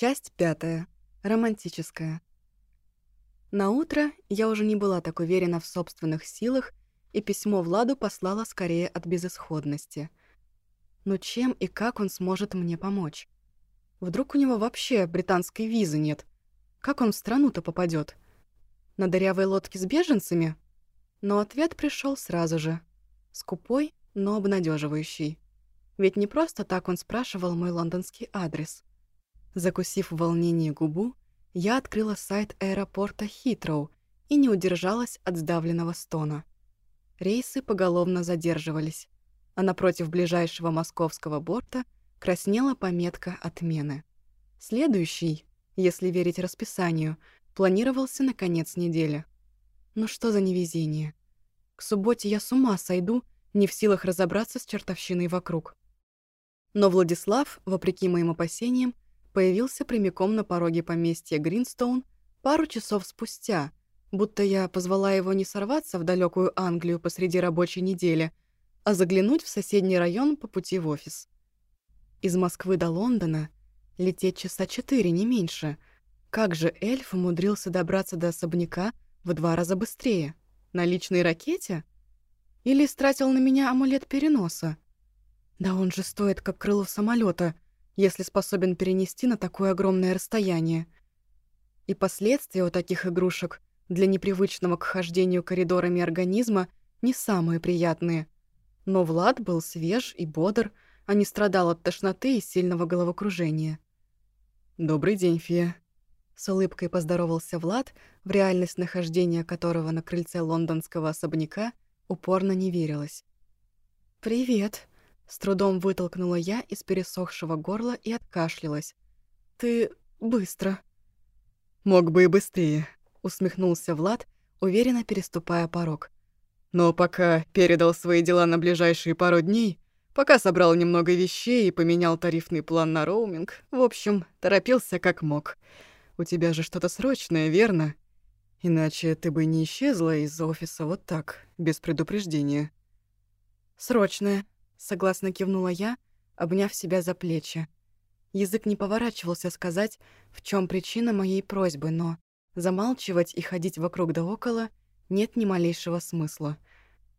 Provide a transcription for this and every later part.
Часть пятая. Романтическая. На утро я уже не была так уверена в собственных силах, и письмо Владу послала скорее от безысходности. Но чем и как он сможет мне помочь? Вдруг у него вообще британской визы нет? Как он в страну-то попадет? На дырявой лодке с беженцами? Но ответ пришел сразу же. Скупой, но обнадеживающий. Ведь не просто так он спрашивал мой лондонский адрес. Закусив в волнении губу, я открыла сайт аэропорта Хитроу и не удержалась от сдавленного стона. Рейсы поголовно задерживались, а напротив ближайшего московского борта краснела пометка отмены. Следующий, если верить расписанию, планировался на конец недели. Ну что за невезение? К субботе я с ума сойду, не в силах разобраться с чертовщиной вокруг. Но Владислав, вопреки моим опасениям, появился прямиком на пороге поместья Гринстоун пару часов спустя, будто я позвала его не сорваться в далекую Англию посреди рабочей недели, а заглянуть в соседний район по пути в офис. Из Москвы до Лондона лететь часа четыре, не меньше. Как же эльф умудрился добраться до особняка в два раза быстрее? На личной ракете? Или стратил на меня амулет переноса? Да он же стоит, как крыло самолета, если способен перенести на такое огромное расстояние. И последствия у таких игрушек для непривычного к хождению коридорами организма не самые приятные. Но Влад был свеж и бодр, а не страдал от тошноты и сильного головокружения. «Добрый день, Фия», — с улыбкой поздоровался Влад, в реальность нахождения которого на крыльце лондонского особняка упорно не верилось. «Привет», с трудом вытолкнула я из пересохшего горла и откашлялась. «Ты быстро». «Мог бы и быстрее», — усмехнулся Влад, уверенно переступая порог. «Но пока передал свои дела на ближайшие пару дней, пока собрал немного вещей и поменял тарифный план на роуминг, в общем, торопился как мог. У тебя же что-то срочное, верно? Иначе ты бы не исчезла из офиса вот так, без предупреждения». «Срочное», Согласно кивнула я, обняв себя за плечи. Язык не поворачивался сказать, в чем причина моей просьбы, но замалчивать и ходить вокруг да около нет ни малейшего смысла.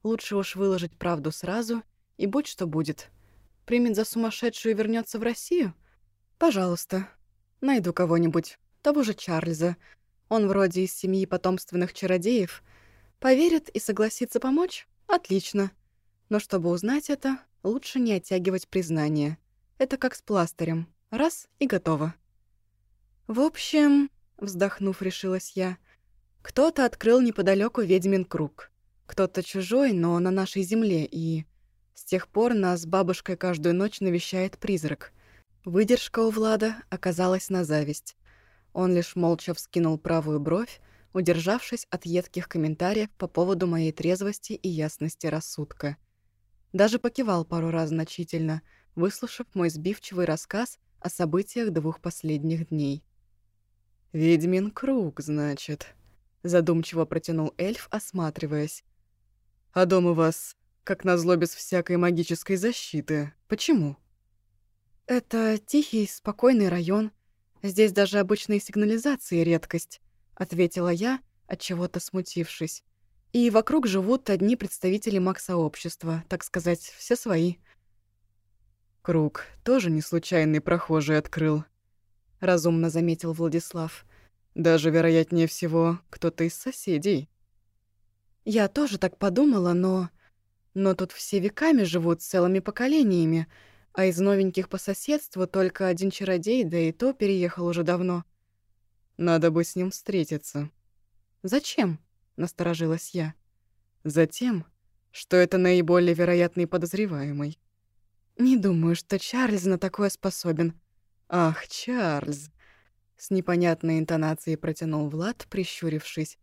Лучше уж выложить правду сразу, и будь что будет. Примет за сумасшедшую и вернется в Россию? Пожалуйста. Найду кого-нибудь, того же Чарльза. Он вроде из семьи потомственных чародеев. Поверит и согласится помочь? Отлично. Но чтобы узнать это, Лучше не оттягивать признание. Это как с пластырем. Раз — и готово. В общем, вздохнув, решилась я, кто-то открыл неподалеку ведьмин круг. Кто-то чужой, но на нашей земле, и... С тех пор нас бабушкой каждую ночь навещает призрак. Выдержка у Влада оказалась на зависть. Он лишь молча вскинул правую бровь, удержавшись от едких комментариев по поводу моей трезвости и ясности рассудка — даже покивал пару раз значительно, выслушав мой сбивчивый рассказ о событиях двух последних дней. «Ведьмин круг, значит», — задумчиво протянул эльф, осматриваясь. «А дом у вас, как назло, без всякой магической защиты. Почему?» «Это тихий, спокойный район. Здесь даже обычные сигнализации — редкость», — ответила я, от чего то смутившись. И вокруг живут одни представители маг-сообщества, так сказать, все свои. «Круг тоже не случайный прохожий открыл», — разумно заметил Владислав. «Даже, вероятнее всего, кто-то из соседей». «Я тоже так подумала, но... Но тут все веками живут целыми поколениями, а из новеньких по соседству только один чародей, да и то переехал уже давно». «Надо бы с ним встретиться». «Зачем?» Насторожилась я. Затем, что это наиболее вероятный подозреваемый. Не думаю, что Чарльз на такое способен. Ах, Чарльз. С непонятной интонацией протянул Влад, прищурившись,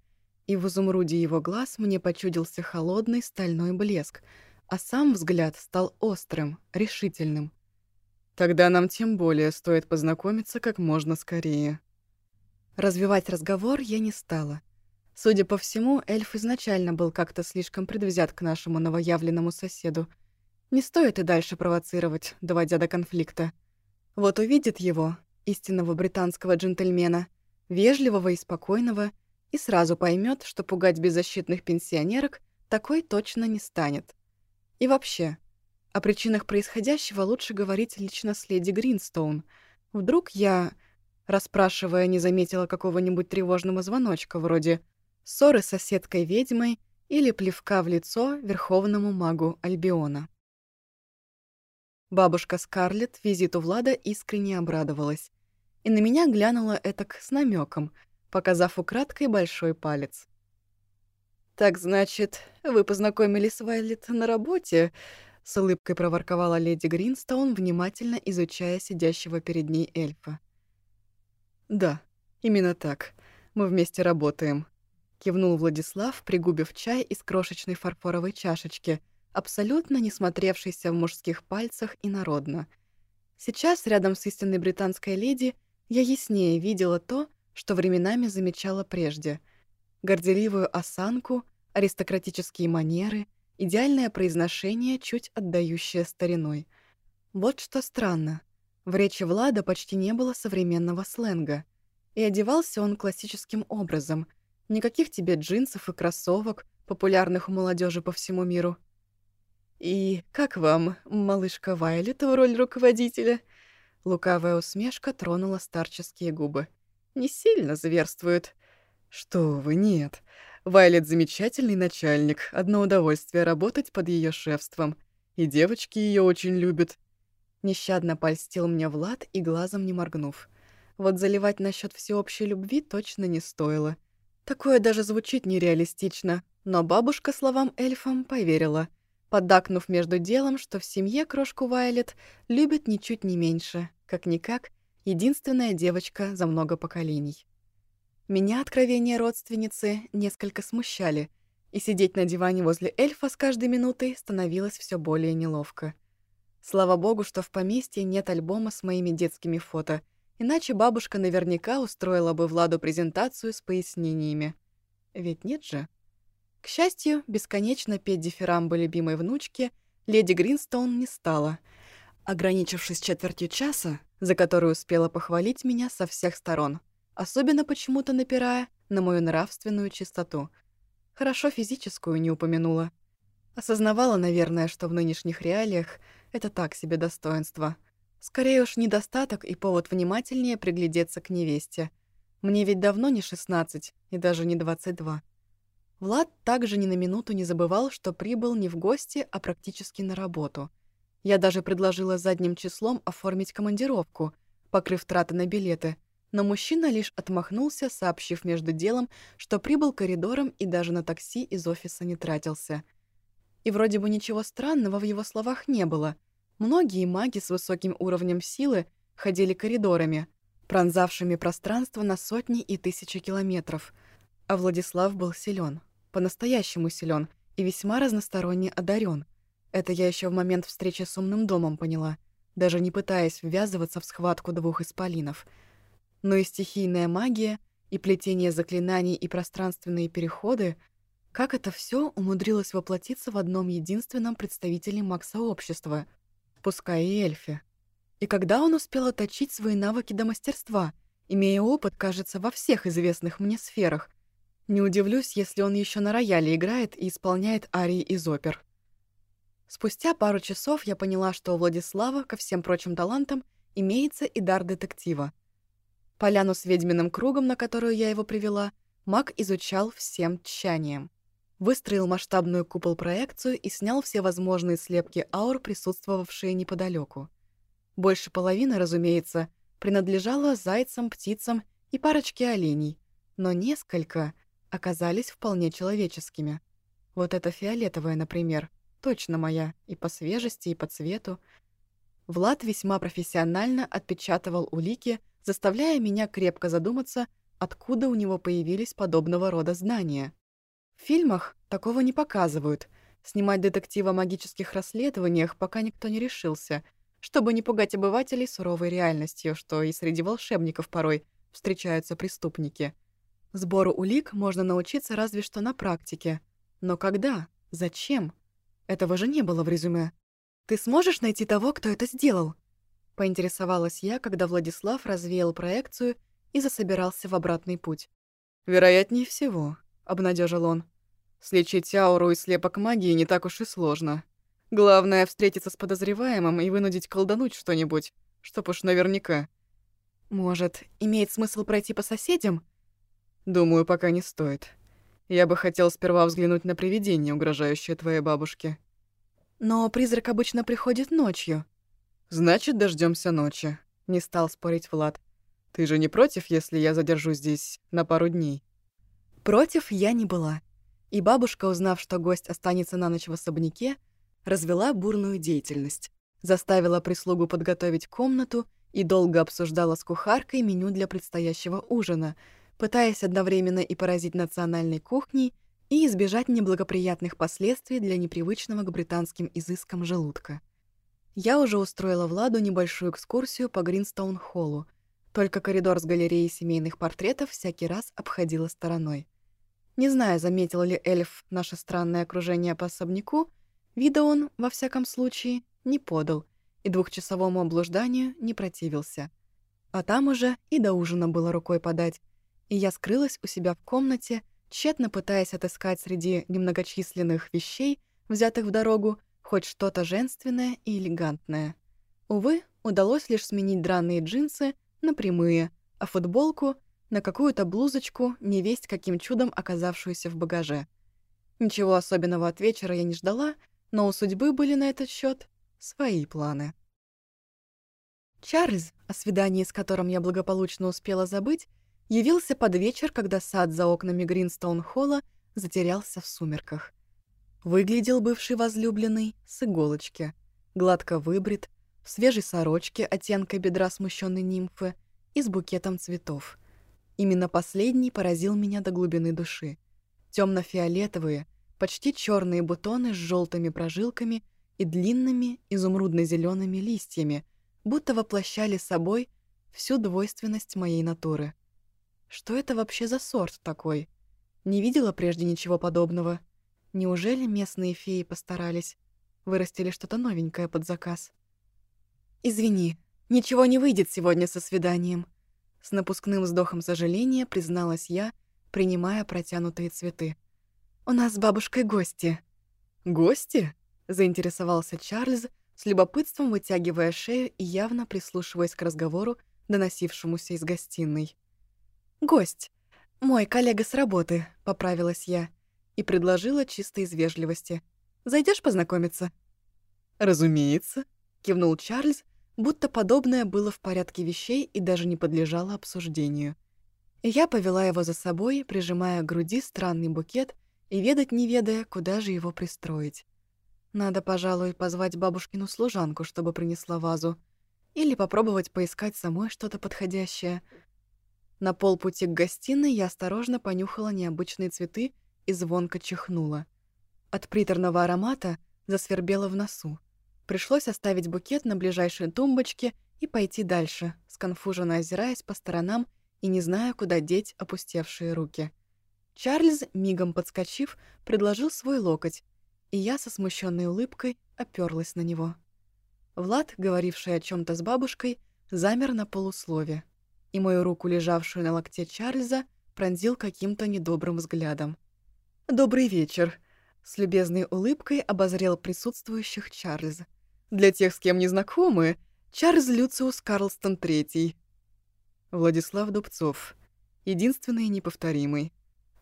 и в изумруде его глаз мне почудился холодный стальной блеск, а сам взгляд стал острым, решительным. Тогда нам тем более стоит познакомиться как можно скорее. Развивать разговор я не стала. Судя по всему, эльф изначально был как-то слишком предвзят к нашему новоявленному соседу. Не стоит и дальше провоцировать, доводя до конфликта. Вот увидит его, истинного британского джентльмена, вежливого и спокойного, и сразу поймет, что пугать беззащитных пенсионерок такой точно не станет. И вообще, о причинах происходящего лучше говорить лично с леди Гринстоун. Вдруг я, расспрашивая, не заметила какого-нибудь тревожного звоночка, вроде ссоры с соседкой-ведьмой или плевка в лицо верховному магу Альбиона. Бабушка Скарлетт визиту Влада искренне обрадовалась. И на меня глянула этак с намеком, показав украдкой большой палец. «Так, значит, вы познакомились с Вайлет на работе?» С улыбкой проворковала леди Гринстоун, внимательно изучая сидящего перед ней эльфа. «Да, именно так. Мы вместе работаем», — кивнул Владислав, пригубив чай из крошечной фарфоровой чашечки, абсолютно не смотревшейся в мужских пальцах и народно. Сейчас, рядом с истинной британской леди, я яснее видела то, что временами замечала прежде. Горделивую осанку, аристократические манеры — Идеальное произношение, чуть отдающее стариной. Вот что странно. В речи Влада почти не было современного сленга. И одевался он классическим образом. Никаких тебе джинсов и кроссовок, популярных у молодежи по всему миру. «И как вам, малышка Вайлет, в роль руководителя?» Лукавая усмешка тронула старческие губы. «Не сильно зверствует». «Что вы, нет. Вайлет замечательный начальник, одно удовольствие работать под ее шефством. И девочки ее очень любят. Нещадно польстил мне Влад и глазом не моргнув. Вот заливать насчет всеобщей любви точно не стоило. Такое даже звучит нереалистично, но бабушка словам эльфам поверила, поддакнув между делом, что в семье крошку Вайлет любят ничуть не меньше, как-никак, единственная девочка за много поколений. Меня откровения родственницы несколько смущали, и сидеть на диване возле эльфа с каждой минутой становилось все более неловко. Слава богу, что в поместье нет альбома с моими детскими фото, иначе бабушка наверняка устроила бы Владу презентацию с пояснениями. Ведь нет же. К счастью, бесконечно петь дифирамбы любимой внучки леди Гринстоун не стала, ограничившись четвертью часа, за которую успела похвалить меня со всех сторон — особенно почему-то напирая на мою нравственную чистоту. Хорошо физическую не упомянула. Осознавала, наверное, что в нынешних реалиях это так себе достоинство. Скорее уж недостаток и повод внимательнее приглядеться к невесте. Мне ведь давно не 16 и даже не 22. Влад также ни на минуту не забывал, что прибыл не в гости, а практически на работу. Я даже предложила задним числом оформить командировку, покрыв траты на билеты — но мужчина лишь отмахнулся, сообщив между делом, что прибыл коридором и даже на такси из офиса не тратился. И вроде бы ничего странного в его словах не было. Многие маги с высоким уровнем силы ходили коридорами, пронзавшими пространство на сотни и тысячи километров. А Владислав был силен, по-настоящему силен и весьма разносторонне одарен. Это я еще в момент встречи с умным домом поняла, даже не пытаясь ввязываться в схватку двух исполинов — но и стихийная магия, и плетение заклинаний, и пространственные переходы — как это все умудрилось воплотиться в одном единственном представителе маг-сообщества, пускай и эльфе? И когда он успел отточить свои навыки до мастерства, имея опыт, кажется, во всех известных мне сферах? Не удивлюсь, если он еще на рояле играет и исполняет арии из опер. Спустя пару часов я поняла, что у Владислава, ко всем прочим талантам, имеется и дар детектива — Поляну с ведьминым кругом, на которую я его привела, маг изучал всем тщанием. Выстроил масштабную купол-проекцию и снял все возможные слепки аур, присутствовавшие неподалеку. Больше половины, разумеется, принадлежало зайцам, птицам и парочке оленей, но несколько оказались вполне человеческими. Вот эта фиолетовая, например, точно моя, и по свежести, и по цвету. Влад весьма профессионально отпечатывал улики, заставляя меня крепко задуматься, откуда у него появились подобного рода знания. В фильмах такого не показывают. Снимать детектива о магических расследованиях пока никто не решился, чтобы не пугать обывателей суровой реальностью, что и среди волшебников порой встречаются преступники. Сбору улик можно научиться разве что на практике. Но когда? Зачем? Этого же не было в резюме. «Ты сможешь найти того, кто это сделал?» Поинтересовалась я, когда Владислав развеял проекцию и засобирался в обратный путь. «Вероятнее всего», — обнадежил он. «Слечить ауру и слепок магии не так уж и сложно. Главное — встретиться с подозреваемым и вынудить колдануть что-нибудь, чтоб уж наверняка». «Может, имеет смысл пройти по соседям?» «Думаю, пока не стоит. Я бы хотел сперва взглянуть на привидение, угрожающее твоей бабушке». «Но призрак обычно приходит ночью». «Значит, дождемся ночи», — не стал спорить Влад. «Ты же не против, если я задержу здесь на пару дней?» Против я не была. И бабушка, узнав, что гость останется на ночь в особняке, развела бурную деятельность. Заставила прислугу подготовить комнату и долго обсуждала с кухаркой меню для предстоящего ужина, пытаясь одновременно и поразить национальной кухней, и избежать неблагоприятных последствий для непривычного к британским изыскам желудка. Я уже устроила Владу небольшую экскурсию по Гринстоун-холлу, только коридор с галереей семейных портретов всякий раз обходила стороной. Не знаю, заметил ли эльф наше странное окружение по особняку, вида он, во всяком случае, не подал и двухчасовому облужданию не противился. А там уже и до ужина было рукой подать, и я скрылась у себя в комнате, тщетно пытаясь отыскать среди немногочисленных вещей, взятых в дорогу, хоть что-то женственное и элегантное. Увы, удалось лишь сменить драные джинсы на прямые, а футболку — на какую-то блузочку, невесть каким чудом оказавшуюся в багаже. Ничего особенного от вечера я не ждала, но у судьбы были на этот счет свои планы. Чарльз, о свидании с которым я благополучно успела забыть, явился под вечер, когда сад за окнами Гринстоун-холла затерялся в сумерках. Выглядел бывший возлюбленный с иголочки, гладко выбрит, свежей сорочке оттенка бедра смущенной нимфы и с букетом цветов. Именно последний поразил меня до глубины души. темно фиолетовые почти черные бутоны с желтыми прожилками и длинными изумрудно зелеными листьями, будто воплощали собой всю двойственность моей натуры. Что это вообще за сорт такой? Не видела прежде ничего подобного. Неужели местные феи постарались? Вырастили что-то новенькое под заказ. «Извини, ничего не выйдет сегодня со свиданием», — с напускным вздохом сожаления призналась я, принимая протянутые цветы. «У нас с бабушкой гости». «Гости?» — заинтересовался Чарльз, с любопытством вытягивая шею и явно прислушиваясь к разговору, доносившемуся из гостиной. «Гость. Мой коллега с работы», — поправилась я и предложила чисто из вежливости. Зайдешь познакомиться?» «Разумеется», — кивнул Чарльз, будто подобное было в порядке вещей и даже не подлежало обсуждению. Я повела его за собой, прижимая к груди странный букет и ведать не ведая, куда же его пристроить. Надо, пожалуй, позвать бабушкину служанку, чтобы принесла вазу. Или попробовать поискать самой что-то подходящее. На полпути к гостиной я осторожно понюхала необычные цветы и звонко чихнула. От приторного аромата засвербело в носу. Пришлось оставить букет на ближайшей тумбочке и пойти дальше, сконфуженно озираясь по сторонам и не зная, куда деть опустевшие руки. Чарльз, мигом подскочив, предложил свой локоть, и я со смущенной улыбкой оперлась на него. Влад, говоривший о чем то с бабушкой, замер на полуслове, и мою руку, лежавшую на локте Чарльза, пронзил каким-то недобрым взглядом. «Добрый вечер!» — с любезной улыбкой обозрел присутствующих Чарльз. «Для тех, с кем не знакомы, Чарльз Люциус Карлстон III». Владислав Дубцов. Единственный и неповторимый.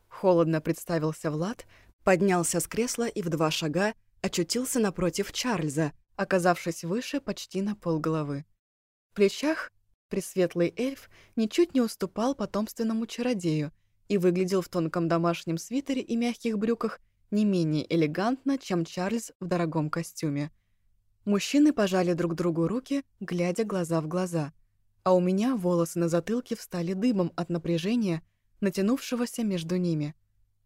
Холодно представился Влад, поднялся с кресла и в два шага очутился напротив Чарльза, оказавшись выше почти на полголовы. В плечах пресветлый эльф ничуть не уступал потомственному чародею — и выглядел в тонком домашнем свитере и мягких брюках не менее элегантно, чем Чарльз в дорогом костюме. Мужчины пожали друг другу руки, глядя глаза в глаза, а у меня волосы на затылке встали дыбом от напряжения, натянувшегося между ними.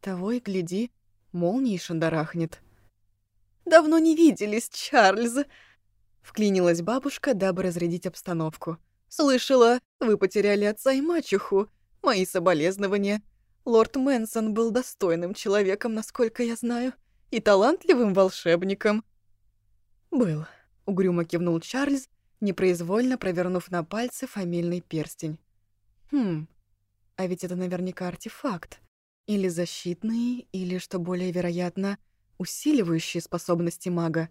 Того и гляди, молнией шандарахнет. «Давно не виделись, Чарльз!» Вклинилась бабушка, дабы разрядить обстановку. «Слышала, вы потеряли отца и мачеху. Мои соболезнования. Лорд Мэнсон был достойным человеком, насколько я знаю, и талантливым волшебником. «Был», — угрюмо кивнул Чарльз, непроизвольно провернув на пальце фамильный перстень. Хм, а ведь это наверняка артефакт. Или защитный, или, что более вероятно, усиливающие способности мага.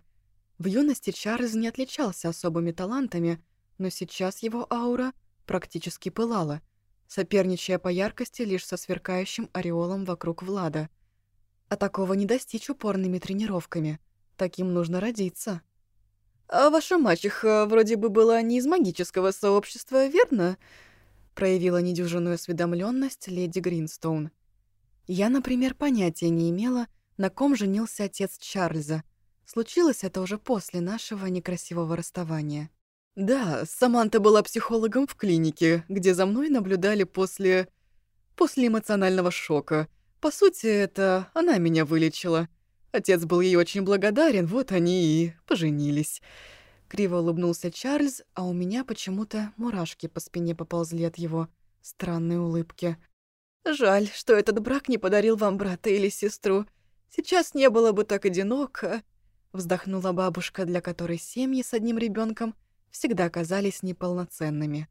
В юности Чарльз не отличался особыми талантами, но сейчас его аура практически пылала, соперничая по яркости лишь со сверкающим ореолом вокруг Влада. А такого не достичь упорными тренировками. Таким нужно родиться. «А ваша мачеха вроде бы была не из магического сообщества, верно?» проявила недюжинную осведомленность леди Гринстоун. Я, например, понятия не имела, на ком женился отец Чарльза. Случилось это уже после нашего некрасивого расставания. Да, Саманта была психологом в клинике, где за мной наблюдали после... после эмоционального шока. По сути, это она меня вылечила. Отец был ей очень благодарен, вот они и поженились. Криво улыбнулся Чарльз, а у меня почему-то мурашки по спине поползли от его странной улыбки. «Жаль, что этот брак не подарил вам брата или сестру. Сейчас не было бы так одиноко», — вздохнула бабушка, для которой семьи с одним ребенком всегда казались неполноценными.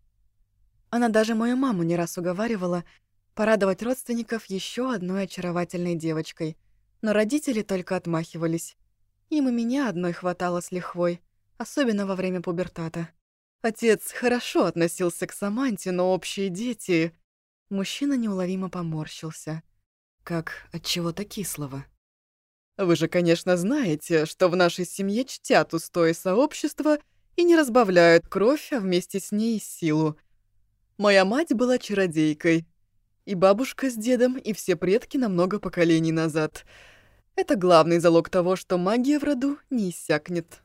Она даже мою маму не раз уговаривала порадовать родственников еще одной очаровательной девочкой, но родители только отмахивались. Им и меня одной хватало с лихвой особенно во время пубертата. Отец хорошо относился к Саманте, но общие дети... Мужчина неуловимо поморщился. Как от чего-то кислого. Вы же, конечно, знаете, что в нашей семье чтят устои сообщества и не разбавляют кровь, а вместе с ней силу. Моя мать была чародейкой. И бабушка с дедом, и все предки на много поколений назад. Это главный залог того, что магия в роду не иссякнет.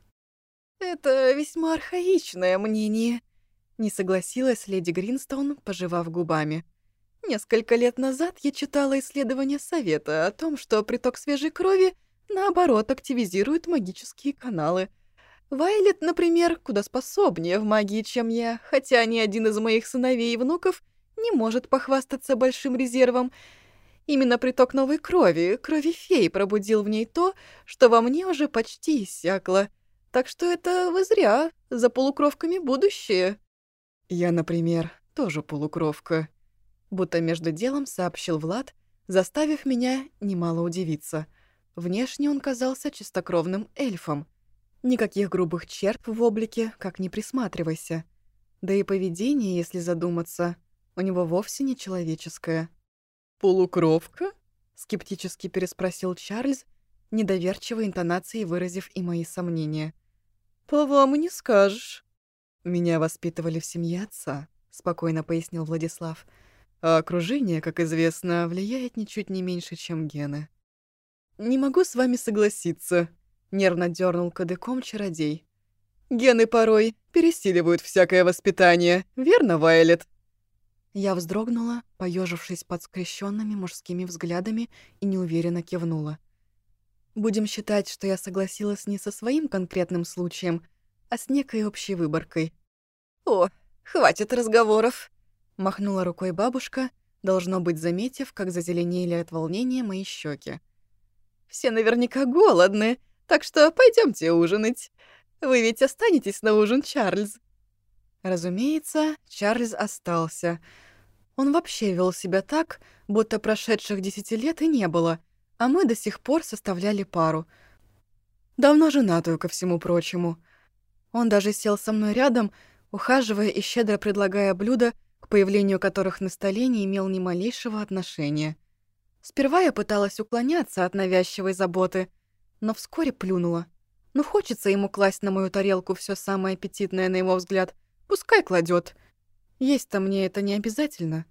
«Это весьма архаичное мнение», — не согласилась леди Гринстоун, пожевав губами. «Несколько лет назад я читала исследование Совета о том, что приток свежей крови, наоборот, активизирует магические каналы. Вайлет, например, куда способнее в магии, чем я, хотя ни один из моих сыновей и внуков не может похвастаться большим резервом. Именно приток новой крови, крови фей, пробудил в ней то, что во мне уже почти иссякло». Так что это вы зря, за полукровками будущее. Я, например, тоже полукровка. Будто между делом сообщил Влад, заставив меня немало удивиться. Внешне он казался чистокровным эльфом. Никаких грубых черт в облике, как не присматривайся. Да и поведение, если задуматься, у него вовсе не человеческое. «Полукровка?» — скептически переспросил Чарльз, недоверчивой интонацией выразив и мои сомнения. «По вам не скажешь». «Меня воспитывали в семье отца», — спокойно пояснил Владислав. «А окружение, как известно, влияет ничуть не меньше, чем гены». «Не могу с вами согласиться», — нервно дернул кадыком чародей. «Гены порой пересиливают всякое воспитание, верно, Вайлет?» Я вздрогнула, поежившись под скрещенными мужскими взглядами и неуверенно кивнула. Будем считать, что я согласилась не со своим конкретным случаем, а с некой общей выборкой. «О, хватит разговоров!» — махнула рукой бабушка, должно быть, заметив, как зазеленели от волнения мои щеки. «Все наверняка голодны, так что пойдемте ужинать. Вы ведь останетесь на ужин, Чарльз?» Разумеется, Чарльз остался. Он вообще вел себя так, будто прошедших десяти лет и не было — а мы до сих пор составляли пару. Давно женатую, ко всему прочему. Он даже сел со мной рядом, ухаживая и щедро предлагая блюда, к появлению которых на столе не имел ни малейшего отношения. Сперва я пыталась уклоняться от навязчивой заботы, но вскоре плюнула. Ну, хочется ему класть на мою тарелку все самое аппетитное, на его взгляд. Пускай кладет. Есть-то мне это не обязательно.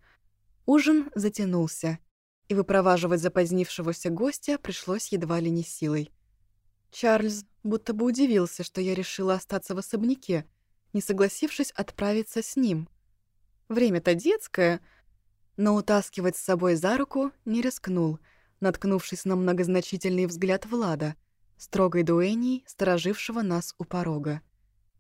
Ужин затянулся и выпроваживать запозднившегося гостя пришлось едва ли не силой. Чарльз будто бы удивился, что я решила остаться в особняке, не согласившись отправиться с ним. Время-то детское, но утаскивать с собой за руку не рискнул, наткнувшись на многозначительный взгляд Влада, строгой дуэней, сторожившего нас у порога.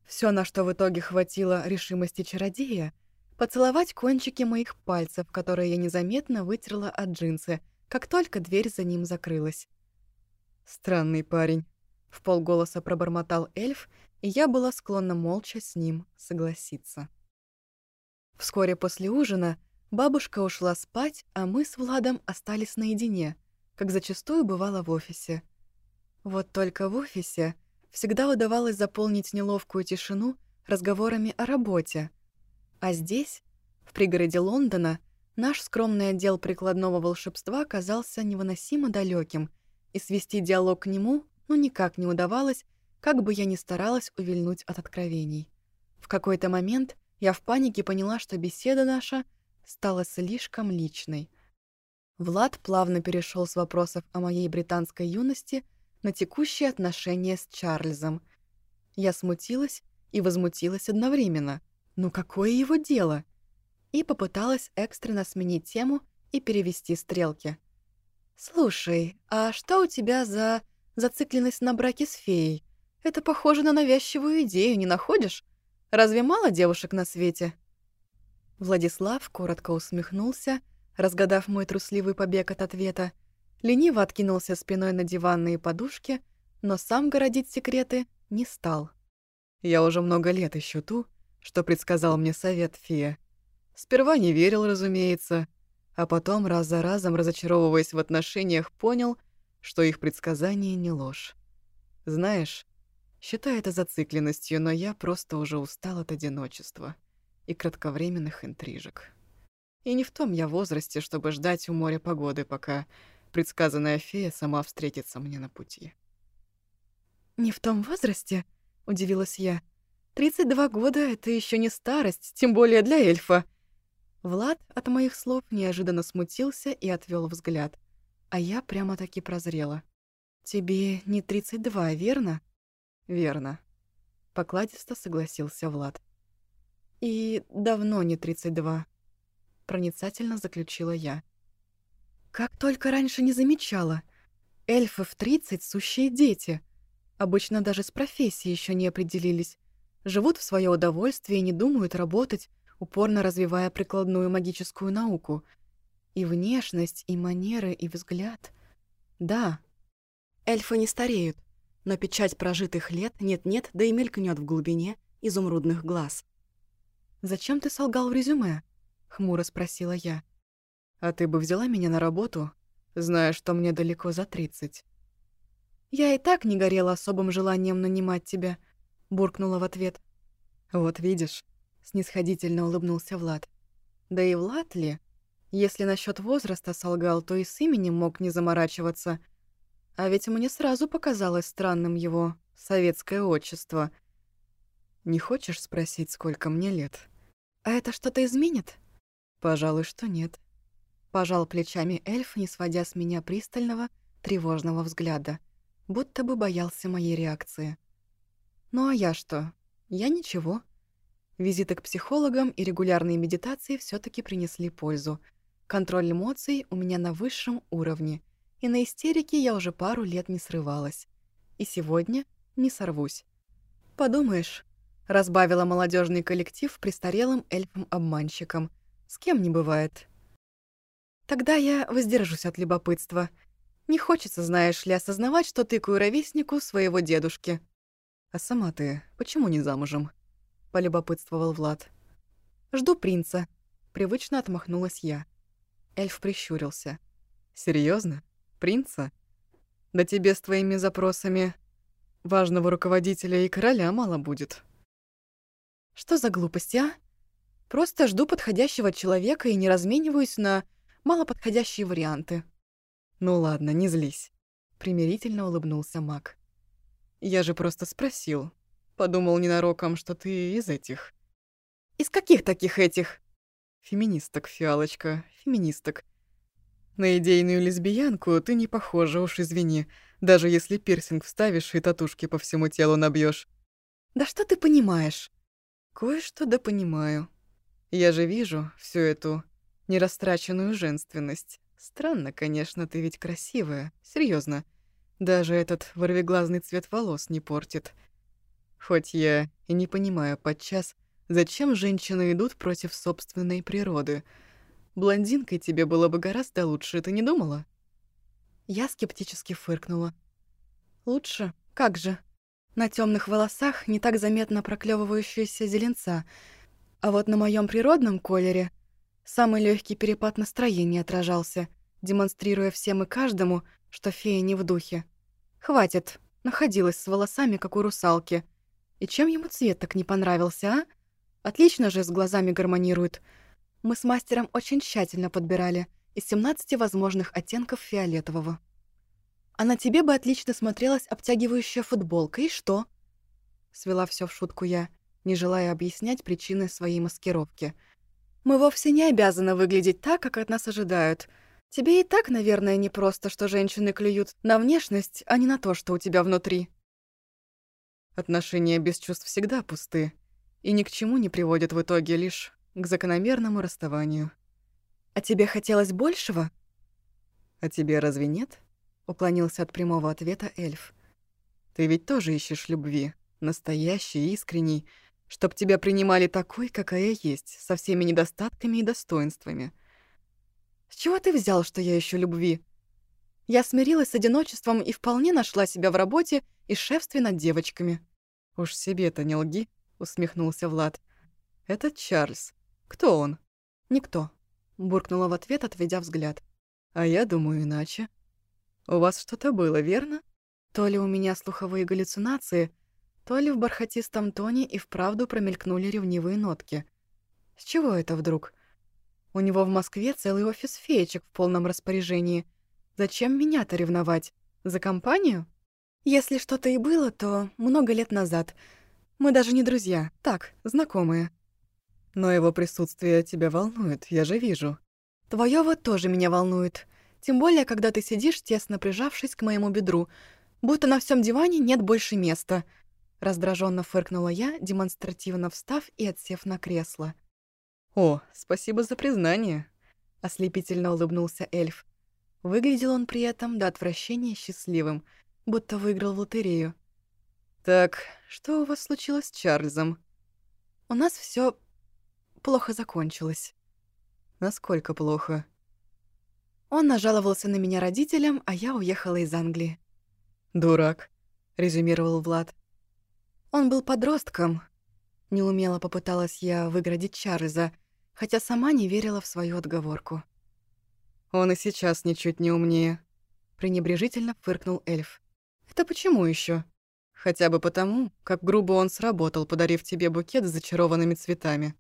Все, на что в итоге хватило решимости чародея — поцеловать кончики моих пальцев, которые я незаметно вытерла от джинсы, как только дверь за ним закрылась. «Странный парень», — в полголоса пробормотал эльф, и я была склонна молча с ним согласиться. Вскоре после ужина бабушка ушла спать, а мы с Владом остались наедине, как зачастую бывало в офисе. Вот только в офисе всегда удавалось заполнить неловкую тишину разговорами о работе. А здесь, в пригороде Лондона, наш скромный отдел прикладного волшебства казался невыносимо далеким, и свести диалог к нему ну никак не удавалось, как бы я ни старалась увильнуть от откровений. В какой-то момент я в панике поняла, что беседа наша стала слишком личной. Влад плавно перешел с вопросов о моей британской юности на текущие отношения с Чарльзом. Я смутилась и возмутилась одновременно. Ну какое его дело? И попыталась экстренно сменить тему и перевести стрелки. «Слушай, а что у тебя за зацикленность на браке с феей? Это похоже на навязчивую идею, не находишь? Разве мало девушек на свете?» Владислав коротко усмехнулся, разгадав мой трусливый побег от ответа, лениво откинулся спиной на диванные подушки, но сам городить секреты не стал. Я уже много лет ищу ту, что предсказал мне совет фея. Сперва не верил, разумеется, а потом раз за разом, разочаровываясь в отношениях, понял, что их предсказание не ложь. Знаешь, считаю это зацикленностью, но я просто уже устал от одиночества и кратковременных интрижек. И не в том я возрасте, чтобы ждать у моря погоды, пока предсказанная фея сама встретится мне на пути. «Не в том возрасте?» — удивилась я. «Тридцать два года — это еще не старость, тем более для эльфа». Влад от моих слов неожиданно смутился и отвел взгляд, а я прямо-таки прозрела. «Тебе не тридцать два, верно?» «Верно», — покладисто согласился Влад. «И давно не тридцать два», — проницательно заключила я. Как только раньше не замечала. Эльфы в 30 — сущие дети. Обычно даже с профессией еще не определились. Живут в свое удовольствие и не думают работать, упорно развивая прикладную магическую науку. И внешность, и манеры, и взгляд. Да, эльфы не стареют, но печать прожитых лет нет-нет, да и мелькнет в глубине изумрудных глаз. «Зачем ты солгал в резюме?» — хмуро спросила я. А ты бы взяла меня на работу, зная, что мне далеко за тридцать. Я и так не горела особым желанием нанимать тебя, буркнула в ответ. Вот видишь, снисходительно улыбнулся Влад. Да и Влад ли? Если насчет возраста солгал, то и с именем мог не заморачиваться. А ведь мне сразу показалось странным его советское отчество. Не хочешь спросить, сколько мне лет? А это что-то изменит? Пожалуй, что нет. Пожал плечами эльф, не сводя с меня пристального, тревожного взгляда, будто бы боялся моей реакции. Ну а я что? Я ничего. Визиты к психологам и регулярные медитации все таки принесли пользу. Контроль эмоций у меня на высшем уровне, и на истерике я уже пару лет не срывалась. И сегодня не сорвусь. Подумаешь, разбавила молодежный коллектив престарелым эльфом-обманщиком. С кем не бывает. Тогда я воздержусь от любопытства. Не хочется, знаешь ли, осознавать, что тыкаю ровеснику своего дедушки. А сама ты почему не замужем? Полюбопытствовал Влад. Жду принца. Привычно отмахнулась я. Эльф прищурился. Серьезно? Принца? Да тебе с твоими запросами важного руководителя и короля мало будет. Что за глупости, а? Просто жду подходящего человека и не размениваюсь на малоподходящие варианты. «Ну ладно, не злись», — примирительно улыбнулся Мак. «Я же просто спросил. Подумал ненароком, что ты из этих». «Из каких таких этих?» «Феминисток, фиалочка, феминисток. На идейную лесбиянку ты не похожа, уж извини, даже если пирсинг вставишь и татушки по всему телу набьешь. «Да что ты понимаешь?» «Кое-что да понимаю. Я же вижу всю эту нерастраченную женственность. Странно, конечно, ты ведь красивая, серьезно. Даже этот ворвиглазный цвет волос не портит. Хоть я и не понимаю подчас, зачем женщины идут против собственной природы. Блондинкой тебе было бы гораздо лучше, ты не думала? Я скептически фыркнула. Лучше? Как же? На темных волосах не так заметно проклевывающаяся зеленца, а вот на моем природном колере самый легкий перепад настроения отражался, демонстрируя всем и каждому, что фея не в духе. Хватит, находилась с волосами, как у русалки. И чем ему цвет так не понравился, а? Отлично же с глазами гармонирует. Мы с мастером очень тщательно подбирали из 17 возможных оттенков фиолетового. А на тебе бы отлично смотрелась обтягивающая футболка, и что? Свела все в шутку я, не желая объяснять причины своей маскировки. Мы вовсе не обязаны выглядеть так, как от нас ожидают. Тебе и так, наверное, не просто, что женщины клюют на внешность, а не на то, что у тебя внутри. Отношения без чувств всегда пусты и ни к чему не приводят в итоге лишь к закономерному расставанию. А тебе хотелось большего? А тебе разве нет? Уклонился от прямого ответа эльф. Ты ведь тоже ищешь любви, настоящей, искренней, чтоб тебя принимали такой, какая есть, со всеми недостатками и достоинствами. С чего ты взял, что я ищу любви? Я смирилась с одиночеством и вполне нашла себя в работе и шефстве над девочками. Уж себе-то не лги, усмехнулся Влад. Это Чарльз. Кто он? Никто, буркнула в ответ, отведя взгляд. А я думаю иначе. У вас что-то было, верно? То ли у меня слуховые галлюцинации, то ли в бархатистом тоне и вправду промелькнули ревнивые нотки. С чего это вдруг? У него в Москве целый офис феечек в полном распоряжении. Зачем меня-то ревновать? За компанию? Если что-то и было, то много лет назад. Мы даже не друзья, так, знакомые. Но его присутствие тебя волнует, я же вижу. Твоё вот тоже меня волнует. Тем более, когда ты сидишь, тесно прижавшись к моему бедру, будто на всем диване нет больше места. Раздраженно фыркнула я, демонстративно встав и отсев на кресло. «О, спасибо за признание», — ослепительно улыбнулся эльф. Выглядел он при этом до отвращения счастливым, будто выиграл в лотерею. «Так, что у вас случилось с Чарльзом?» «У нас все плохо закончилось». «Насколько плохо?» Он нажаловался на меня родителям, а я уехала из Англии. «Дурак», — резюмировал Влад. Он был подростком. Неумело попыталась я выградить Чарльза, хотя сама не верила в свою отговорку. «Он и сейчас ничуть не умнее», — пренебрежительно фыркнул эльф. «Это почему еще? Хотя бы потому, как грубо он сработал, подарив тебе букет с зачарованными цветами».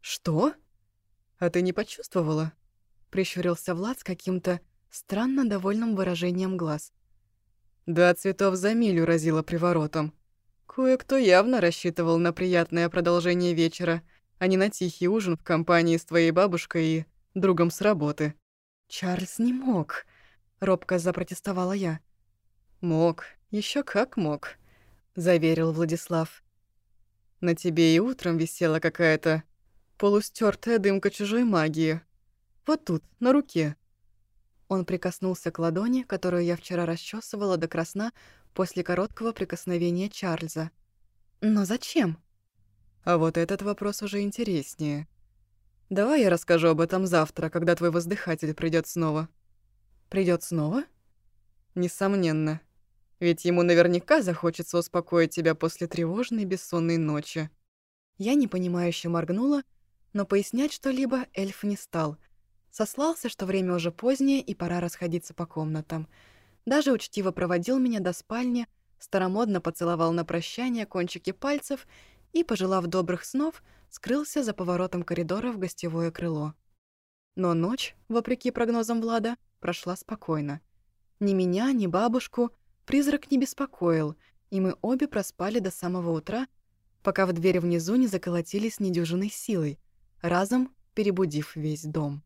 «Что?» «А ты не почувствовала?» прищурился Влад с каким-то странно довольным выражением глаз. Да, цветов за милю разило приворотом. Кое-кто явно рассчитывал на приятное продолжение вечера, а не на тихий ужин в компании с твоей бабушкой и другом с работы. «Чарльз не мог», — робко запротестовала я. «Мог, еще как мог», — заверил Владислав. «На тебе и утром висела какая-то полустертая дымка чужой магии. Вот тут, на руке». Он прикоснулся к ладони, которую я вчера расчесывала до красна после короткого прикосновения Чарльза. «Но зачем?» А вот этот вопрос уже интереснее. Давай я расскажу об этом завтра, когда твой воздыхатель придет снова. Придет снова? Несомненно. Ведь ему наверняка захочется успокоить тебя после тревожной бессонной ночи. Я непонимающе моргнула, но пояснять что-либо эльф не стал — Сослался, что время уже позднее и пора расходиться по комнатам. Даже учтиво проводил меня до спальни, старомодно поцеловал на прощание кончики пальцев и, пожелав добрых снов, скрылся за поворотом коридора в гостевое крыло. Но ночь, вопреки прогнозам Влада, прошла спокойно. Ни меня, ни бабушку призрак не беспокоил, и мы обе проспали до самого утра, пока в двери внизу не заколотились недюжиной силой, разом перебудив весь дом.